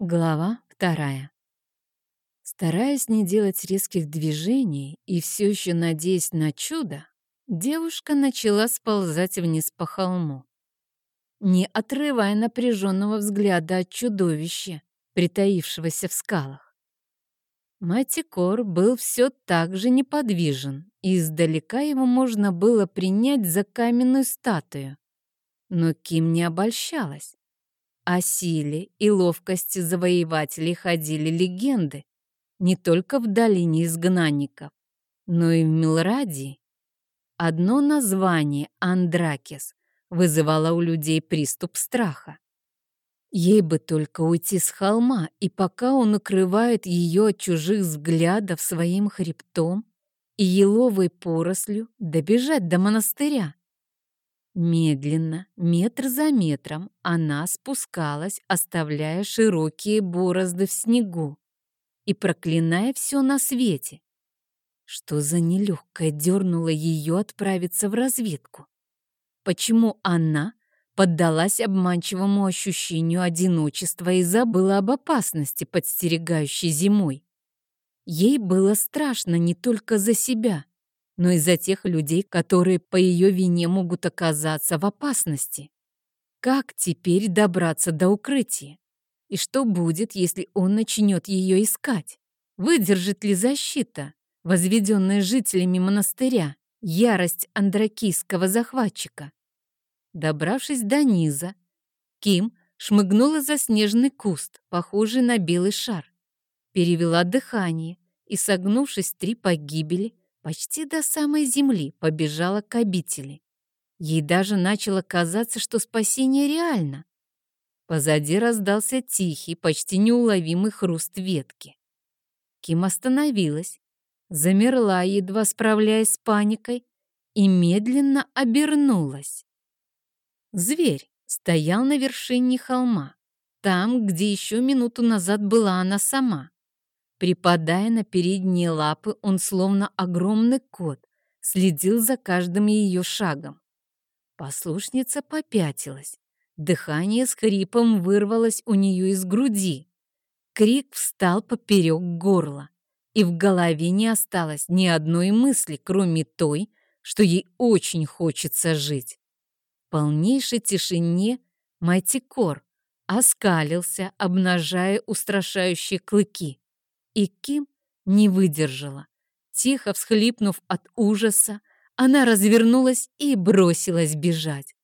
Глава вторая. Стараясь не делать резких движений и все еще надеясь на чудо, девушка начала сползать вниз по холму, не отрывая напряженного взгляда от чудовища, притаившегося в скалах. Матикор был все так же неподвижен, и издалека его можно было принять за каменную статую. Но Ким не обольщалась. О силе и ловкости завоевателей ходили легенды не только в долине изгнанников, но и в Милрадии. Одно название «Андракес» вызывало у людей приступ страха. Ей бы только уйти с холма, и пока он укрывает ее от чужих взглядов своим хребтом и еловой порослью, добежать до монастыря. Медленно, метр за метром, она спускалась, оставляя широкие борозды в снегу и проклиная все на свете. Что за нелегкое дернуло ее отправиться в разведку? Почему она поддалась обманчивому ощущению одиночества и забыла об опасности, подстерегающей зимой? Ей было страшно не только за себя, но и за тех людей, которые по ее вине могут оказаться в опасности. Как теперь добраться до укрытия? И что будет, если он начнет ее искать? Выдержит ли защита, возведенная жителями монастыря, ярость андракийского захватчика? Добравшись до низа, Ким шмыгнула за снежный куст, похожий на белый шар, перевела дыхание и, согнувшись три погибели, почти до самой земли побежала к обители. Ей даже начало казаться, что спасение реально. Позади раздался тихий, почти неуловимый хруст ветки. Ким остановилась, замерла, едва справляясь с паникой, и медленно обернулась. Зверь стоял на вершине холма, там, где еще минуту назад была она сама. Припадая на передние лапы, он словно огромный кот, следил за каждым ее шагом. Послушница попятилась. Дыхание с хрипом вырвалось у нее из груди. Крик встал поперек горла, и в голове не осталось ни одной мысли, кроме той, что ей очень хочется жить. В полнейшей тишине Майтикор оскалился, обнажая устрашающие клыки. И Ким не выдержала. Тихо всхлипнув от ужаса, она развернулась и бросилась бежать.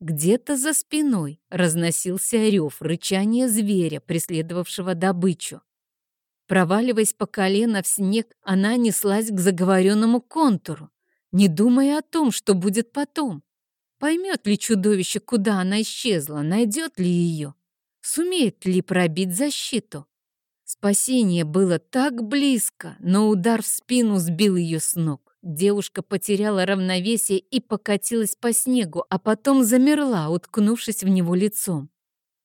Где-то за спиной разносился рев, рычание зверя, преследовавшего добычу. Проваливаясь по колено в снег, она неслась к заговоренному контуру, не думая о том, что будет потом. Поймет ли чудовище, куда она исчезла, найдет ли ее, сумеет ли пробить защиту. Спасение было так близко, но удар в спину сбил ее с ног. Девушка потеряла равновесие и покатилась по снегу, а потом замерла, уткнувшись в него лицом.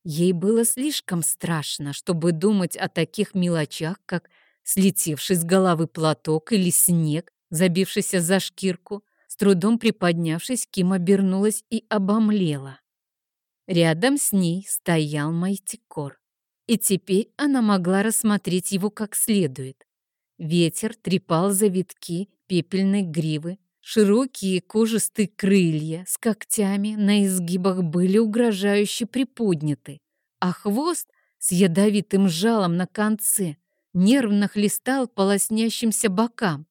Ей было слишком страшно, чтобы думать о таких мелочах, как слетевший с головы платок или снег, забившийся за шкирку. С трудом приподнявшись, Ким обернулась и обомлела. Рядом с ней стоял Майтикор и теперь она могла рассмотреть его как следует. Ветер трепал завитки пепельной гривы, широкие кожистые крылья с когтями на изгибах были угрожающе приподняты, а хвост с ядовитым жалом на конце нервно хлестал по лоснящимся бокам.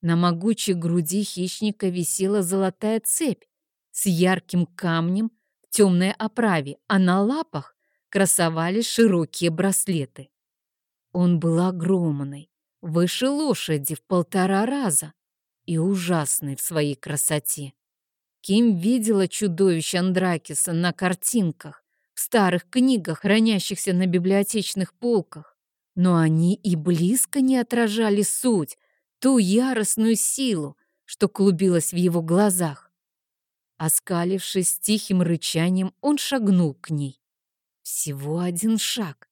На могучей груди хищника висела золотая цепь с ярким камнем в темной оправе, а на лапах красовались широкие браслеты. Он был огромный, выше лошади в полтора раза и ужасный в своей красоте. Ким видела чудовище Андракиса на картинках, в старых книгах, хранящихся на библиотечных полках, но они и близко не отражали суть, ту яростную силу, что клубилась в его глазах. Оскалившись тихим рычанием, он шагнул к ней. Всего один шаг.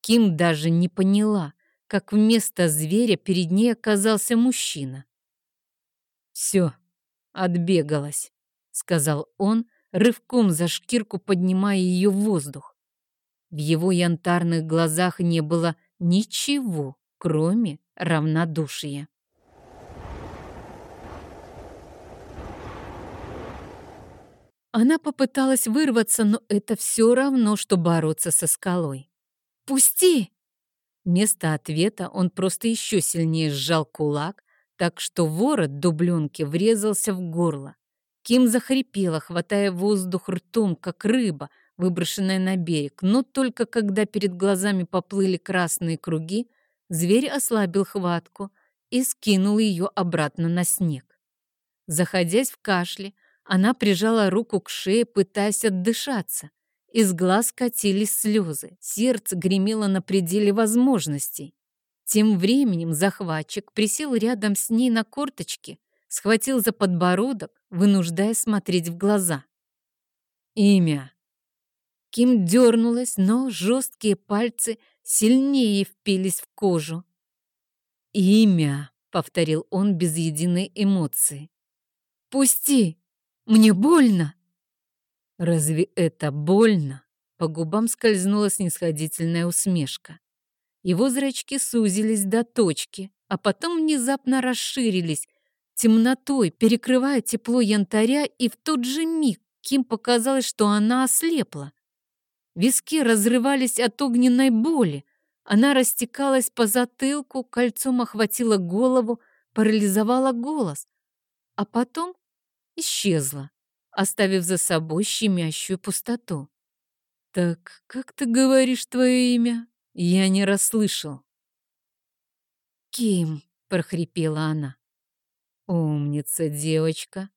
Ким даже не поняла, как вместо зверя перед ней оказался мужчина. «Все, отбегалась», — сказал он, рывком за шкирку поднимая ее в воздух. В его янтарных глазах не было ничего, кроме равнодушия. Она попыталась вырваться, но это все равно, что бороться со скалой. «Пусти!» Вместо ответа он просто еще сильнее сжал кулак, так что ворот дубленки врезался в горло. Ким захрипела, хватая воздух ртом, как рыба, выброшенная на берег, но только когда перед глазами поплыли красные круги, зверь ослабил хватку и скинул ее обратно на снег. Заходясь в кашле, она прижала руку к шее, пытаясь отдышаться. Из глаз катились слезы, сердце гремело на пределе возможностей. Тем временем захватчик присел рядом с ней на корточки, схватил за подбородок, вынуждая смотреть в глаза. «Имя». Ким дернулась, но жесткие пальцы сильнее впились в кожу. «Имя», — повторил он без единой эмоции. «Пусти!» Мне больно!» «Разве это больно?» По губам скользнула снисходительная усмешка. Его зрачки сузились до точки, а потом внезапно расширились, темнотой, перекрывая тепло янтаря, и в тот же миг Ким показалось, что она ослепла. Виски разрывались от огненной боли. Она растекалась по затылку, кольцом охватила голову, парализовала голос. А потом исчезла, оставив за собой щемящую пустоту. «Так как ты говоришь твое имя? Я не расслышал». «Ким», — прохрипела она. «Умница, девочка.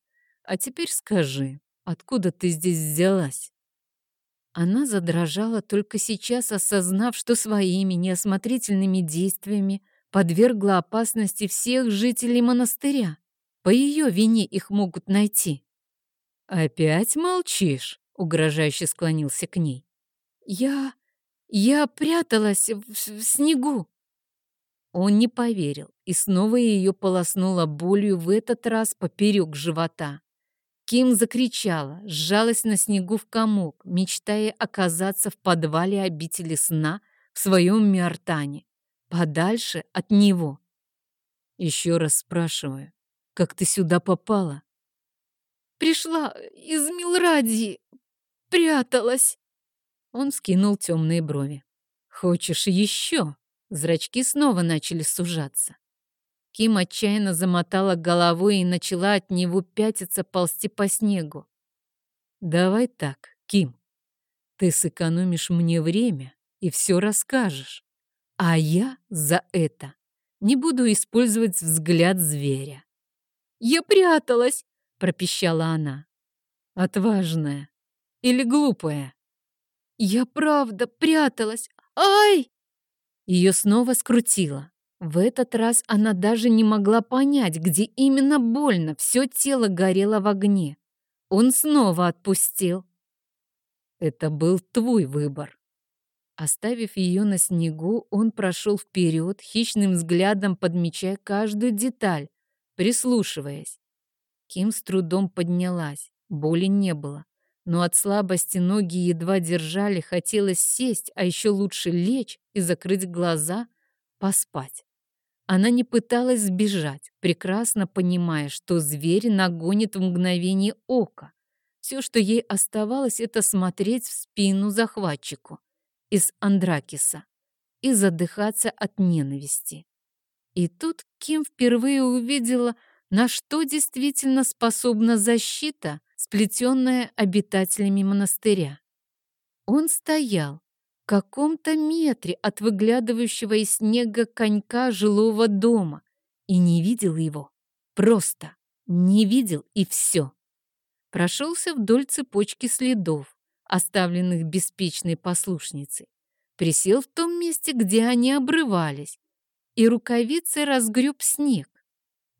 А теперь скажи, откуда ты здесь взялась?» Она задрожала только сейчас, осознав, что своими неосмотрительными действиями подвергла опасности всех жителей монастыря. По ее вине их могут найти. «Опять молчишь?» — угрожающе склонился к ней. «Я... я пряталась в, в снегу». Он не поверил и снова ее полоснула болью в этот раз поперек живота. Ким закричала, сжалась на снегу в комок, мечтая оказаться в подвале обители сна в своем Миартане, подальше от него. Еще раз спрашиваю, как ты сюда попала?» «Пришла из Милрадии, пряталась». Он скинул темные брови. «Хочешь еще?» Зрачки снова начали сужаться. Ким отчаянно замотала головой и начала от него пятиться ползти по снегу. «Давай так, Ким. Ты сэкономишь мне время и все расскажешь. А я за это не буду использовать взгляд зверя. Я пряталась!» — пропищала она. «Отважная или глупая?» «Я правда пряталась! Ай!» Ее снова скрутило. В этот раз она даже не могла понять, где именно больно, все тело горело в огне. Он снова отпустил. «Это был твой выбор». Оставив ее на снегу, он прошел вперед, хищным взглядом подмечая каждую деталь, прислушиваясь. Ким с трудом поднялась, боли не было, но от слабости ноги едва держали, хотелось сесть, а еще лучше лечь и закрыть глаза, поспать. Она не пыталась сбежать, прекрасно понимая, что зверь нагонит в мгновение ока. Все, что ей оставалось, это смотреть в спину захватчику из Андракиса и задыхаться от ненависти. И тут Ким впервые увидела, на что действительно способна защита, сплетенная обитателями монастыря. Он стоял в каком-то метре от выглядывающего из снега конька жилого дома и не видел его. Просто не видел и все. Прошелся вдоль цепочки следов, оставленных беспечной послушницей. Присел в том месте, где они обрывались, и рукавицей разгреб снег.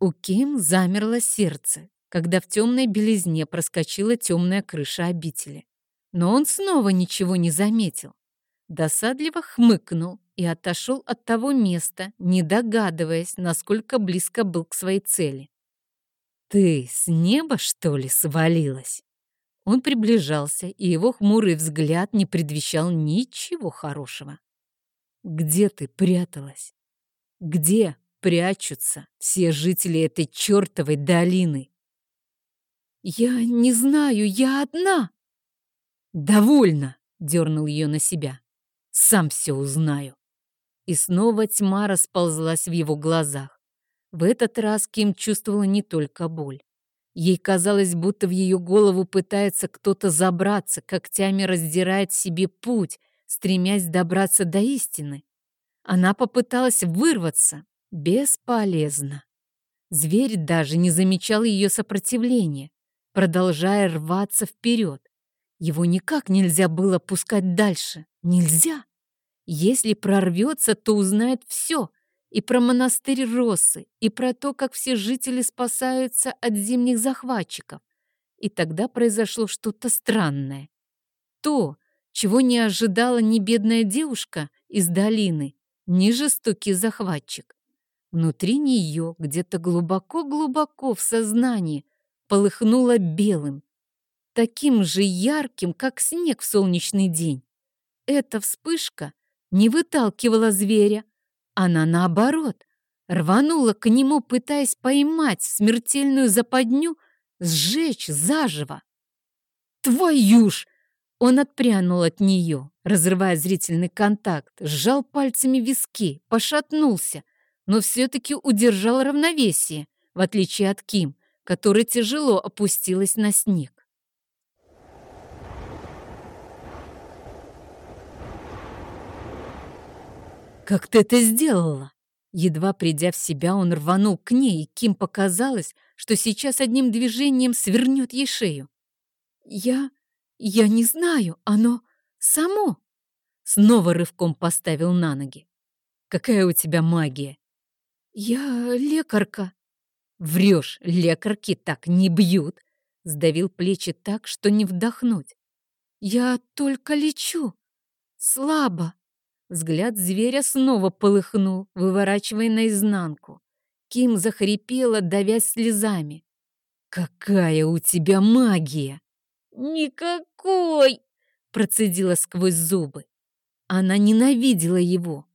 У Ким замерло сердце, когда в темной белизне проскочила темная крыша обители. Но он снова ничего не заметил. Досадливо хмыкнул и отошел от того места, не догадываясь, насколько близко был к своей цели. «Ты с неба, что ли, свалилась?» Он приближался, и его хмурый взгляд не предвещал ничего хорошего. «Где ты пряталась? Где прячутся все жители этой чертовой долины?» «Я не знаю, я одна!» «Довольно!» — дернул ее на себя. «Сам все узнаю!» И снова тьма расползлась в его глазах. В этот раз Ким чувствовала не только боль. Ей казалось, будто в ее голову пытается кто-то забраться, когтями раздирает себе путь, стремясь добраться до истины. Она попыталась вырваться. Бесполезно. Зверь даже не замечал ее сопротивления, продолжая рваться вперед. Его никак нельзя было пускать дальше. Нельзя. Если прорвется, то узнает все, и про монастырь Россы, и про то, как все жители спасаются от зимних захватчиков. И тогда произошло что-то странное. То, чего не ожидала ни бедная девушка из долины, ни жестокий захватчик. Внутри нее, где-то глубоко-глубоко в сознании, полыхнуло белым, таким же ярким, как снег в солнечный день. Эта вспышка не выталкивала зверя, она, наоборот, рванула к нему, пытаясь поймать смертельную западню, сжечь заживо. «Твою ж!» Он отпрянул от нее, разрывая зрительный контакт, сжал пальцами виски, пошатнулся, но все-таки удержал равновесие, в отличие от Ким, которая тяжело опустилась на снег. «Как ты это сделала?» Едва придя в себя, он рванул к ней, и Ким показалось, что сейчас одним движением свернет ей шею. «Я... я не знаю, оно само!» Снова рывком поставил на ноги. «Какая у тебя магия?» «Я лекарка». «Врешь, лекарки так не бьют!» Сдавил плечи так, что не вдохнуть. «Я только лечу. Слабо. Взгляд зверя снова полыхнул, выворачивая наизнанку. Ким захрипела, давясь слезами. «Какая у тебя магия!» «Никакой!» — процедила сквозь зубы. Она ненавидела его.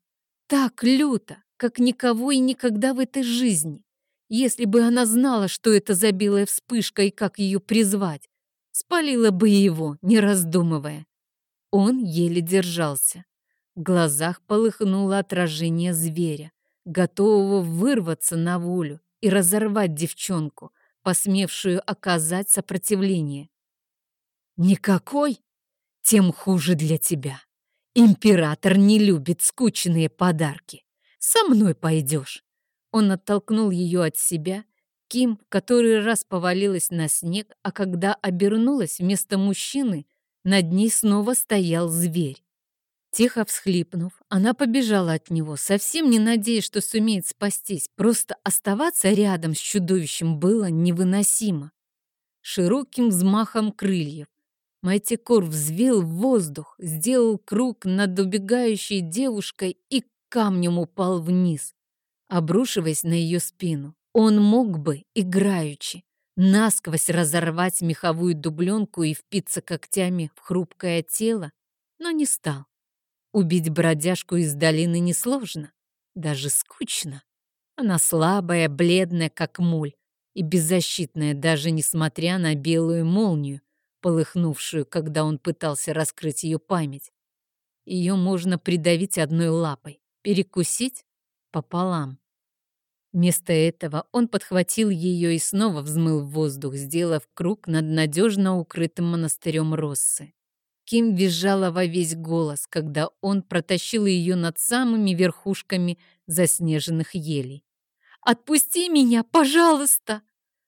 Так люто, как никого и никогда в этой жизни. Если бы она знала, что это за белая вспышка и как ее призвать, спалила бы его, не раздумывая. Он еле держался. В глазах полыхнуло отражение зверя, готового вырваться на волю и разорвать девчонку, посмевшую оказать сопротивление. «Никакой? Тем хуже для тебя. Император не любит скучные подарки. Со мной пойдешь». Он оттолкнул ее от себя. Ким в который раз повалилась на снег, а когда обернулась вместо мужчины, над ней снова стоял зверь. Тихо всхлипнув, она побежала от него, совсем не надеясь, что сумеет спастись. Просто оставаться рядом с чудовищем было невыносимо. Широким взмахом крыльев Майтикор взвил в воздух, сделал круг над убегающей девушкой и камнем упал вниз, обрушиваясь на ее спину. Он мог бы, играючи, насквозь разорвать меховую дубленку и впиться когтями в хрупкое тело, но не стал. Убить бродяжку из долины несложно, даже скучно. Она слабая, бледная, как муль, и беззащитная, даже несмотря на белую молнию, полыхнувшую, когда он пытался раскрыть ее память. Ее можно придавить одной лапой, перекусить пополам. Вместо этого он подхватил ее и снова взмыл в воздух, сделав круг над надежно укрытым монастырем Россы. Ким визжала во весь голос, когда он протащил ее над самыми верхушками заснеженных елей. «Отпусти меня, пожалуйста!»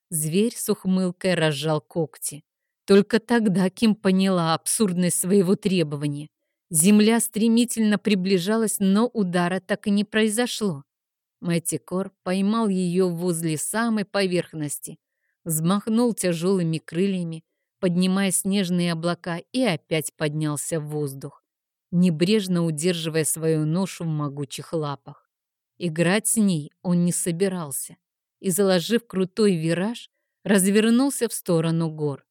Зверь с ухмылкой разжал когти. Только тогда Ким поняла абсурдность своего требования. Земля стремительно приближалась, но удара так и не произошло. Мэтикор поймал ее возле самой поверхности, взмахнул тяжелыми крыльями, поднимая снежные облака, и опять поднялся в воздух, небрежно удерживая свою ношу в могучих лапах. Играть с ней он не собирался и, заложив крутой вираж, развернулся в сторону гор.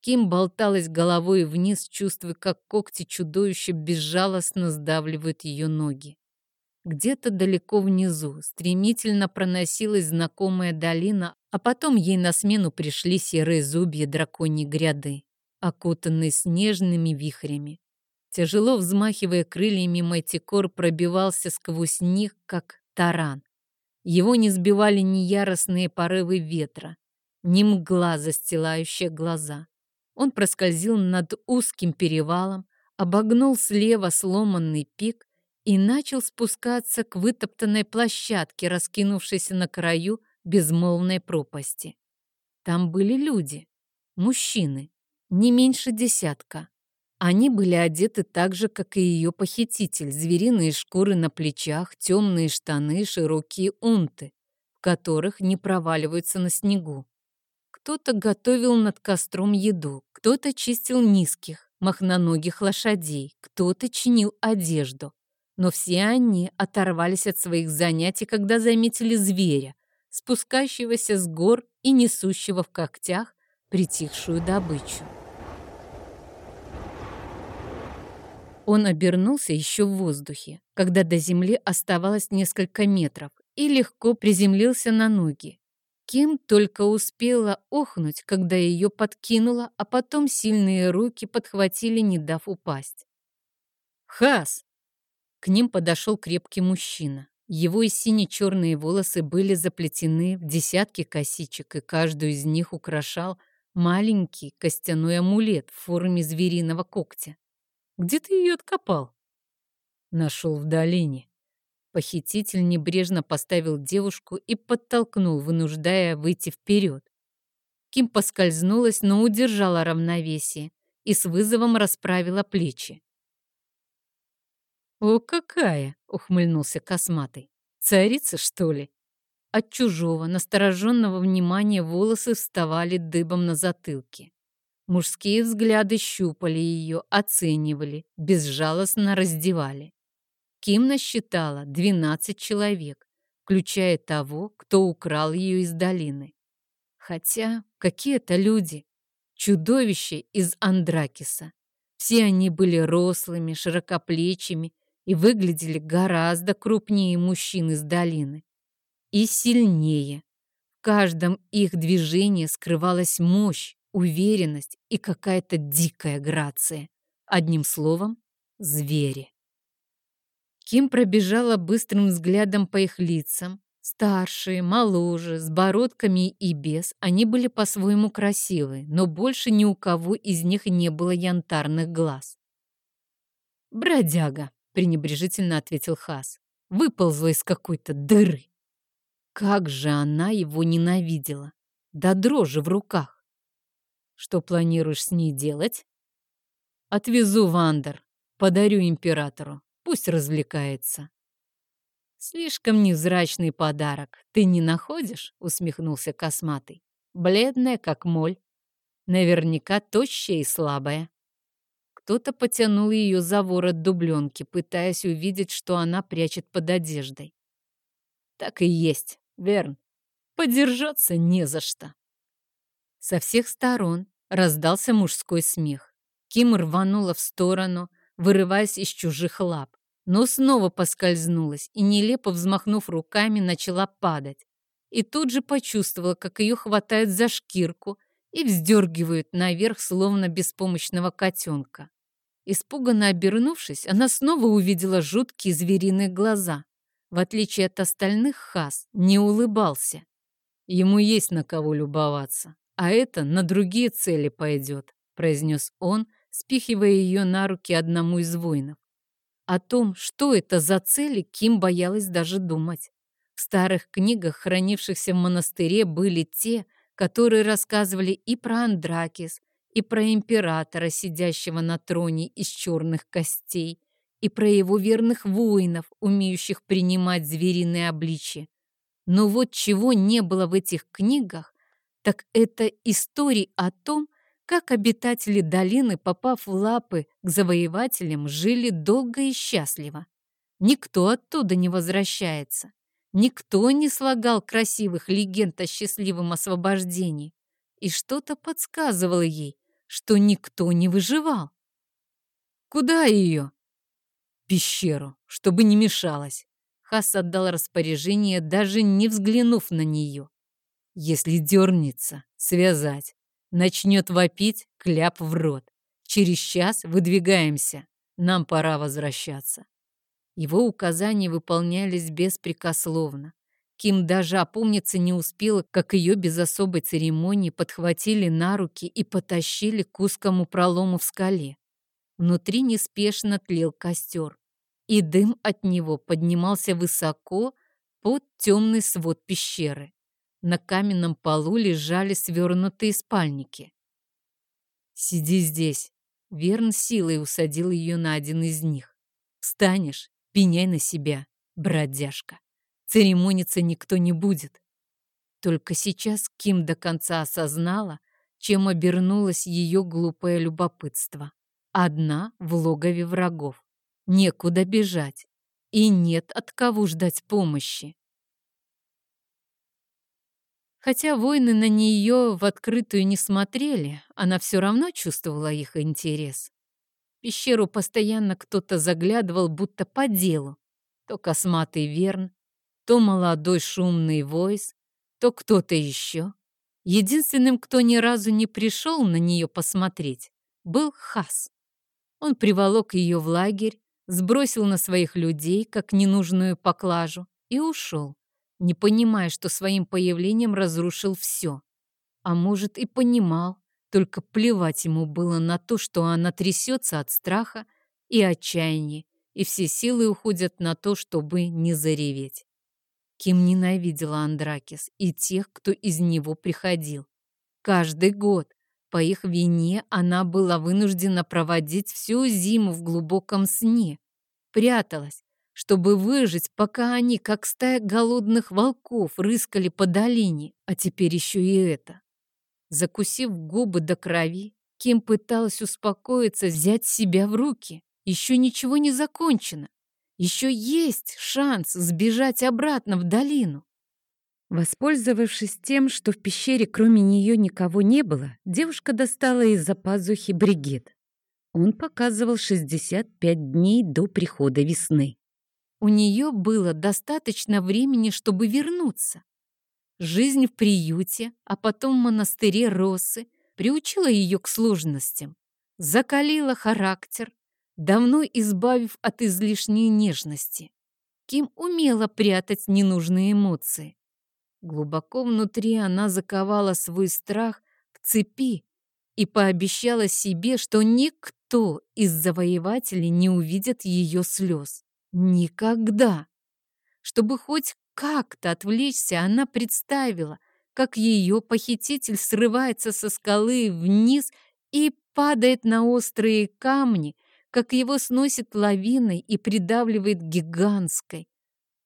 Ким болталась головой вниз, чувствуя, как когти чудовища безжалостно сдавливают ее ноги. Где-то далеко внизу стремительно проносилась знакомая долина, а потом ей на смену пришли серые зубья драконьей гряды, окутанные снежными вихрями. Тяжело взмахивая крыльями, Майтикор пробивался сквозь них, как таран. Его не сбивали ни яростные порывы ветра, ни мгла, застилающая глаза. Он проскользил над узким перевалом, обогнул слева сломанный пик и начал спускаться к вытоптанной площадке, раскинувшейся на краю безмолвной пропасти. Там были люди, мужчины, не меньше десятка. Они были одеты так же, как и ее похититель. Звериные шкуры на плечах, темные штаны, широкие унты, в которых не проваливаются на снегу. Кто-то готовил над костром еду, кто-то чистил низких, махноногих лошадей, кто-то чинил одежду. Но все они оторвались от своих занятий, когда заметили зверя, спускающегося с гор и несущего в когтях притихшую добычу. Он обернулся еще в воздухе, когда до земли оставалось несколько метров, и легко приземлился на ноги. Ким только успела охнуть, когда ее подкинуло, а потом сильные руки подхватили, не дав упасть. «Хас!» К ним подошел крепкий мужчина. Его и сине-черные волосы были заплетены в десятки косичек, и каждую из них украшал маленький костяной амулет в форме звериного когтя. Где ты ее откопал?» «Нашел в долине». Похититель небрежно поставил девушку и подтолкнул, вынуждая выйти вперед. Ким поскользнулась, но удержала равновесие и с вызовом расправила плечи. «О, какая!» — ухмыльнулся косматый. «Царица, что ли?» От чужого, настороженного внимания волосы вставали дыбом на затылке. Мужские взгляды щупали ее, оценивали, безжалостно раздевали. Ким насчитала 12 человек, включая того, кто украл ее из долины. Хотя какие это люди, чудовища из Андракиса. Все они были рослыми, широкоплечими и выглядели гораздо крупнее мужчин из долины. И сильнее. В каждом их движении скрывалась мощь, уверенность и какая-то дикая грация. Одним словом, звери. Ким пробежала быстрым взглядом по их лицам. Старшие, моложе, с бородками и без, они были по-своему красивы, но больше ни у кого из них не было янтарных глаз. «Бродяга», — пренебрежительно ответил Хас, выползла из какой-то дыры. Как же она его ненавидела! Да дрожи в руках! Что планируешь с ней делать? Отвезу Вандер, подарю императору. Пусть развлекается. Слишком невзрачный подарок. Ты не находишь? Усмехнулся косматый. Бледная, как моль. Наверняка тощая и слабая. Кто-то потянул ее за ворот дубленки, пытаясь увидеть, что она прячет под одеждой. Так и есть, Верн. Подержаться не за что. Со всех сторон раздался мужской смех. Ким рванула в сторону, вырываясь из чужих лап, но снова поскользнулась и, нелепо взмахнув руками, начала падать. И тут же почувствовала, как ее хватают за шкирку и вздергивают наверх, словно беспомощного котенка. Испуганно обернувшись, она снова увидела жуткие звериные глаза. В отличие от остальных, Хас не улыбался. Ему есть на кого любоваться а это на другие цели пойдет», — произнес он, спихивая ее на руки одному из воинов. О том, что это за цели, Ким боялась даже думать. В старых книгах, хранившихся в монастыре, были те, которые рассказывали и про Андракис, и про императора, сидящего на троне из черных костей, и про его верных воинов, умеющих принимать звериные обличья. Но вот чего не было в этих книгах, так это истории о том, как обитатели долины, попав в лапы к завоевателям, жили долго и счастливо. Никто оттуда не возвращается. Никто не слагал красивых легенд о счастливом освобождении. И что-то подсказывало ей, что никто не выживал. «Куда ее?» «Пещеру, чтобы не мешалось». Хас отдал распоряжение, даже не взглянув на нее. «Если дернется, связать. Начнет вопить, кляп в рот. Через час выдвигаемся. Нам пора возвращаться». Его указания выполнялись беспрекословно. Ким даже опомниться не успела, как ее без особой церемонии подхватили на руки и потащили к узкому пролому в скале. Внутри неспешно тлел костер, и дым от него поднимался высоко под темный свод пещеры. На каменном полу лежали свернутые спальники. «Сиди здесь», — Верн силой усадил ее на один из них. «Встанешь, пеняй на себя, бродяжка». Церемониться никто не будет. Только сейчас Ким до конца осознала, чем обернулось ее глупое любопытство. Одна в логове врагов. Некуда бежать. И нет от кого ждать помощи. Хотя воины на нее в открытую не смотрели, она все равно чувствовала их интерес. В пещеру постоянно кто-то заглядывал, будто по делу. То косматый Верн, то молодой шумный войс, то кто-то еще. Единственным, кто ни разу не пришел на нее посмотреть, был Хас. Он приволок ее в лагерь, сбросил на своих людей, как ненужную поклажу, и ушел, не понимая, что своим появлением разрушил все. А может, и понимал, только плевать ему было на то, что она трясется от страха и отчаяния, и все силы уходят на то, чтобы не зареветь. Ким ненавидела Андракис и тех, кто из него приходил. Каждый год по их вине она была вынуждена проводить всю зиму в глубоком сне. Пряталась, чтобы выжить, пока они, как стая голодных волков, рыскали по долине, а теперь еще и это. Закусив губы до крови, Ким пыталась успокоиться, взять себя в руки. Еще ничего не закончено. Еще есть шанс сбежать обратно в долину. Воспользовавшись тем, что в пещере кроме нее никого не было, девушка достала из-за пазухи бригет. Он показывал 65 дней до прихода весны. У нее было достаточно времени, чтобы вернуться. Жизнь в приюте, а потом в монастыре Росы приучила ее к сложностям, закалила характер, давно избавив от излишней нежности. Ким умела прятать ненужные эмоции. Глубоко внутри она заковала свой страх в цепи и пообещала себе, что никто из завоевателей не увидит ее слез. Никогда. Чтобы хоть как-то отвлечься, она представила, как ее похититель срывается со скалы вниз и падает на острые камни, как его сносит лавиной и придавливает гигантской,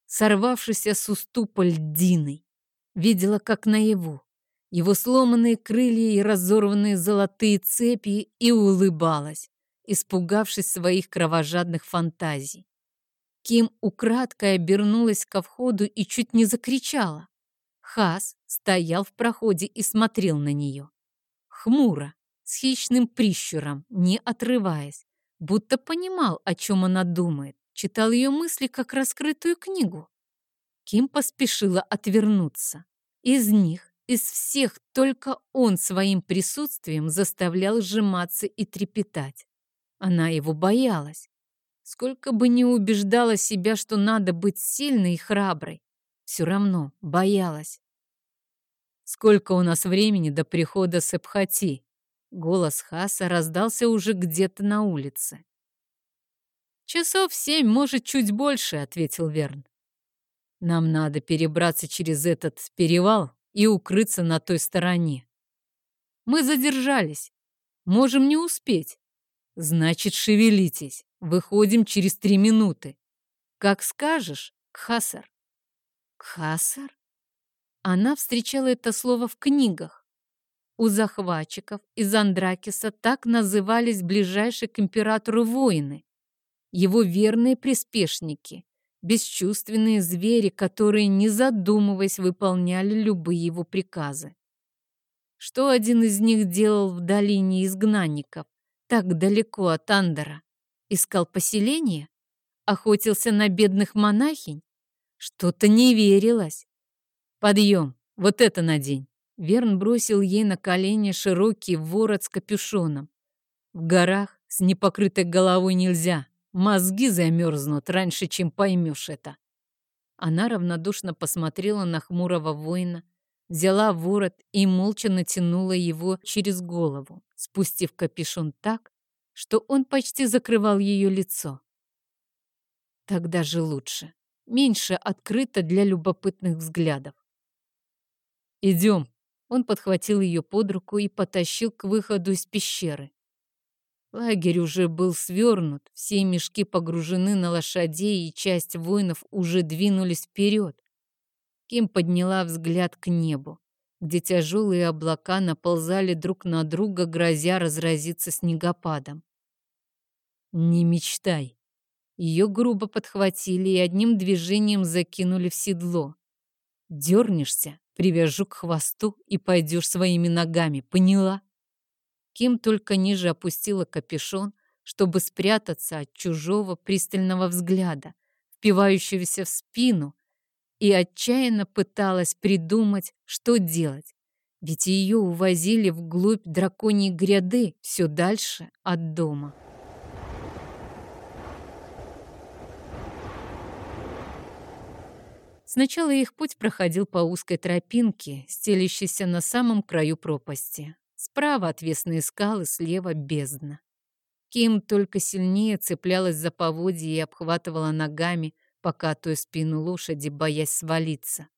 сорвавшейся с уступа льдиной. Видела, как наяву, его сломанные крылья и разорванные золотые цепи, и улыбалась, испугавшись своих кровожадных фантазий. Ким украдкой обернулась ко входу и чуть не закричала. Хас стоял в проходе и смотрел на нее. Хмуро, с хищным прищуром, не отрываясь, будто понимал, о чем она думает, читал ее мысли как раскрытую книгу. Ким поспешила отвернуться. Из них, из всех, только он своим присутствием заставлял сжиматься и трепетать. Она его боялась. Сколько бы ни убеждала себя, что надо быть сильной и храброй, все равно боялась. «Сколько у нас времени до прихода Сепхати?» Голос Хаса раздался уже где-то на улице. «Часов семь, может, чуть больше», — ответил Верн. «Нам надо перебраться через этот перевал и укрыться на той стороне. Мы задержались. Можем не успеть. Значит, шевелитесь. Выходим через три минуты. Как скажешь, Кхасар». «Кхасар?» Она встречала это слово в книгах. У захватчиков из Андракиса так назывались ближайшие к императору воины. Его верные приспешники, бесчувственные звери, которые, не задумываясь, выполняли любые его приказы. что один из них делал в долине изгнанников, так далеко от Андера? Искал поселение? Охотился на бедных монахинь? Что-то не верилось. Подъем, вот это надень. Верн бросил ей на колени широкий ворот с капюшоном. В горах с непокрытой головой нельзя. Мозги замерзнут раньше, чем поймешь это. Она равнодушно посмотрела на хмурого воина, взяла ворот и молча натянула его через голову, спустив капюшон так, что он почти закрывал ее лицо. Тогда же лучше, меньше открыто для любопытных взглядов. «Идем!» Он подхватил ее под руку и потащил к выходу из пещеры. Лагерь уже был свернут, все мешки погружены на лошадей, и часть воинов уже двинулись вперед. Ким подняла взгляд к небу, где тяжелые облака наползали друг на друга, грозя разразиться снегопадом. «Не мечтай!» Ее грубо подхватили и одним движением закинули в седло. «Дернешься, привяжу к хвосту и пойдешь своими ногами, поняла?» Ким только ниже опустила капюшон, чтобы спрятаться от чужого пристального взгляда, впивающегося в спину, и отчаянно пыталась придумать, что делать. Ведь ее увозили вглубь драконьей гряды, все дальше от дома. Сначала их путь проходил по узкой тропинке, стелящейся на самом краю пропасти. Справа отвесные скалы, слева бездна. Ким только сильнее цеплялась за поводья и обхватывала ногами, покатывая спину лошади, боясь свалиться.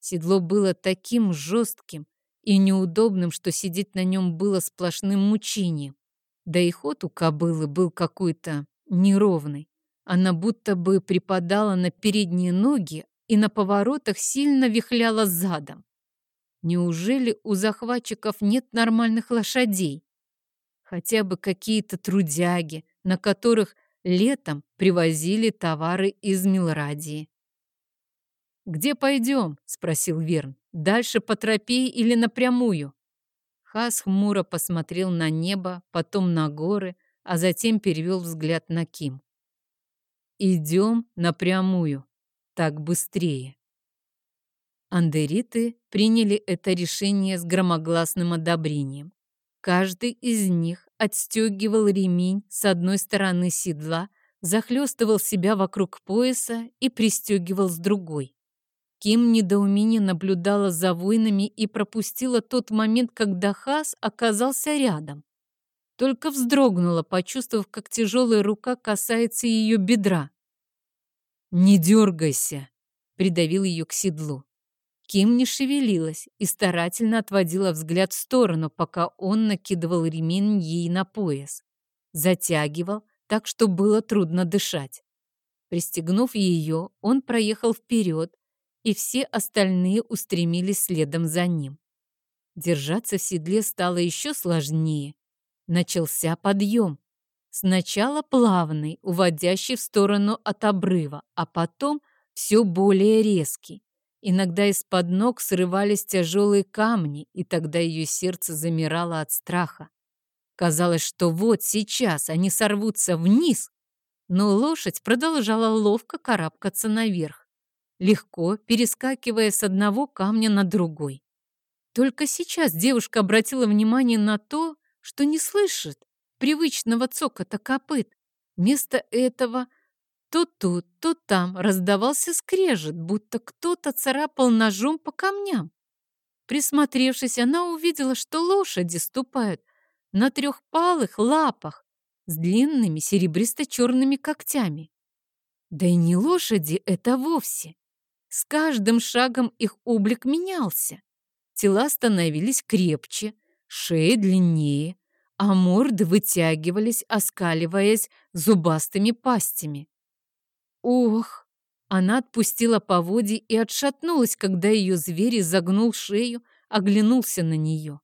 Седло было таким жестким и неудобным, что сидеть на нем было сплошным мучением. Да и ход у кобылы был какой-то неровный. Она будто бы припадала на передние ноги и на поворотах сильно вихляла задом. Неужели у захватчиков нет нормальных лошадей? Хотя бы какие-то трудяги, на которых летом привозили товары из Милрадии. «Где пойдем?» — спросил Верн. «Дальше по тропе или напрямую?» Хас хмуро посмотрел на небо, потом на горы, а затем перевел взгляд на Ким. «Идем напрямую. Так быстрее». Андериты приняли это решение с громогласным одобрением. Каждый из них отстегивал ремень с одной стороны седла, захлестывал себя вокруг пояса и пристегивал с другой. Ким недоумение наблюдала за воинами и пропустила тот момент, когда Хас оказался рядом. Только вздрогнула, почувствовав, как тяжелая рука касается ее бедра. «Не дергайся!» — придавил ее к седлу. Ким не шевелилась и старательно отводила взгляд в сторону, пока он накидывал ремень ей на пояс. Затягивал, так что было трудно дышать. Пристегнув ее, он проехал вперед, и все остальные устремились следом за ним. Держаться в седле стало еще сложнее. Начался подъем. Сначала плавный, уводящий в сторону от обрыва, а потом все более резкий. Иногда из-под ног срывались тяжелые камни, и тогда ее сердце замирало от страха. Казалось, что вот сейчас они сорвутся вниз, но лошадь продолжала ловко карабкаться наверх, легко перескакивая с одного камня на другой. Только сейчас девушка обратила внимание на то, что не слышит привычного цокота копыт. Вместо этого то тут, то там раздавался скрежет, будто кто-то царапал ножом по камням. Присмотревшись, она увидела, что лошади ступают на трехпалых лапах с длинными серебристо-черными когтями. Да и не лошади это вовсе. С каждым шагом их облик менялся. Тела становились крепче, шеи длиннее, а морды вытягивались, оскаливаясь зубастыми пастями. Ох! Она отпустила поводья и отшатнулась, когда ее зверь изогнул шею, оглянулся на нее.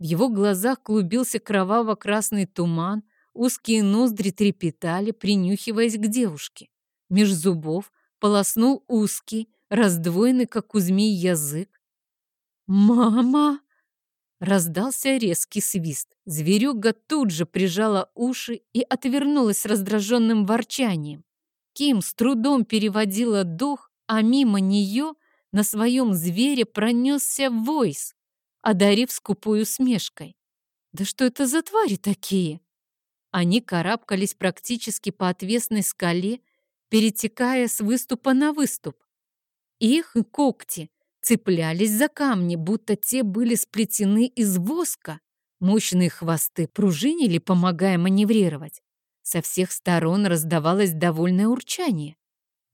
В его глазах клубился кроваво-красный туман, узкие ноздри трепетали, принюхиваясь к девушке. Меж зубов полоснул узкий, раздвоенный, как у змей, язык. «Мама!» Раздался резкий свист. Зверюга тут же прижала уши и отвернулась с раздраженным ворчанием. Ким с трудом переводила дух, а мимо нее на своем звере пронесся войс, одарив скупую смешкой. «Да что это за твари такие?» Они карабкались практически по отвесной скале, перетекая с выступа на выступ. Их когти цеплялись за камни, будто те были сплетены из воска. Мощные хвосты пружинили, помогая маневрировать. Со всех сторон раздавалось довольное урчание.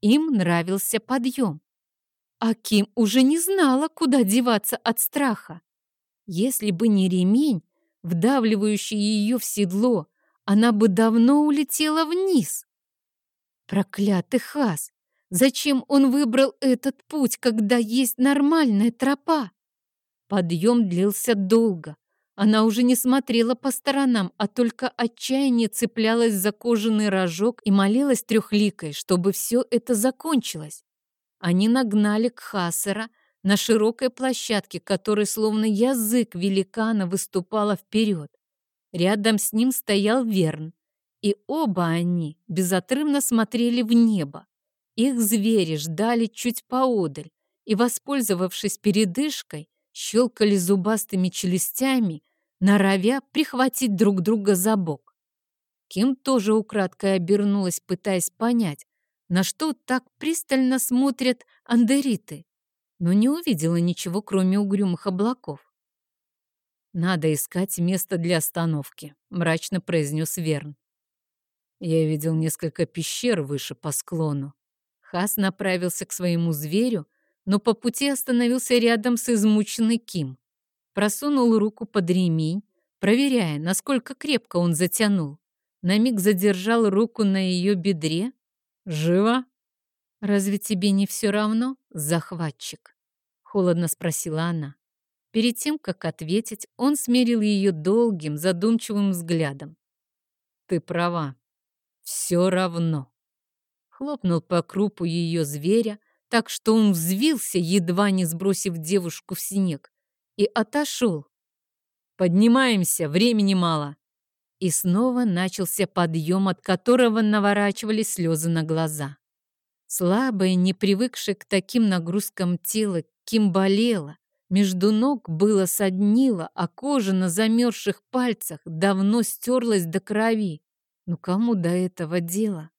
Им нравился подъем. А Ким уже не знала, куда деваться от страха. Если бы не ремень, вдавливающий ее в седло, она бы давно улетела вниз. Проклятый Хас! Зачем он выбрал этот путь, когда есть нормальная тропа? Подъем длился долго. Она уже не смотрела по сторонам, а только отчаяние цеплялась за кожаный рожок и молилась трехликой, чтобы все это закончилось. Они нагнали к Хасера на широкой площадке, которая словно язык великана выступала вперед. Рядом с ним стоял Верн, и оба они безотрывно смотрели в небо. Их звери ждали чуть поодаль и, воспользовавшись передышкой, щелкали зубастыми челюстями, норовя прихватить друг друга за бок. Ким тоже украдкой обернулась, пытаясь понять, на что так пристально смотрят андериты, но не увидела ничего, кроме угрюмых облаков. «Надо искать место для остановки», — мрачно произнес Верн. Я видел несколько пещер выше по склону. Хас направился к своему зверю, но по пути остановился рядом с измученной Ким. Просунул руку под ремень, проверяя, насколько крепко он затянул. На миг задержал руку на ее бедре. «Живо?» «Разве тебе не все равно, захватчик?» Холодно спросила она. Перед тем, как ответить, он смерил ее долгим, задумчивым взглядом. «Ты права. Все равно» хлопнул по крупу ее зверя, так что он взвился, едва не сбросив девушку в снег, и отошел. «Поднимаемся, времени мало!» И снова начался подъем, от которого наворачивались слезы на глаза. Слабое, не привыкшее к таким нагрузкам тело, Ким болело, между ног было соднило, а кожа на замерзших пальцах давно стерлась до крови. Ну кому до этого дела?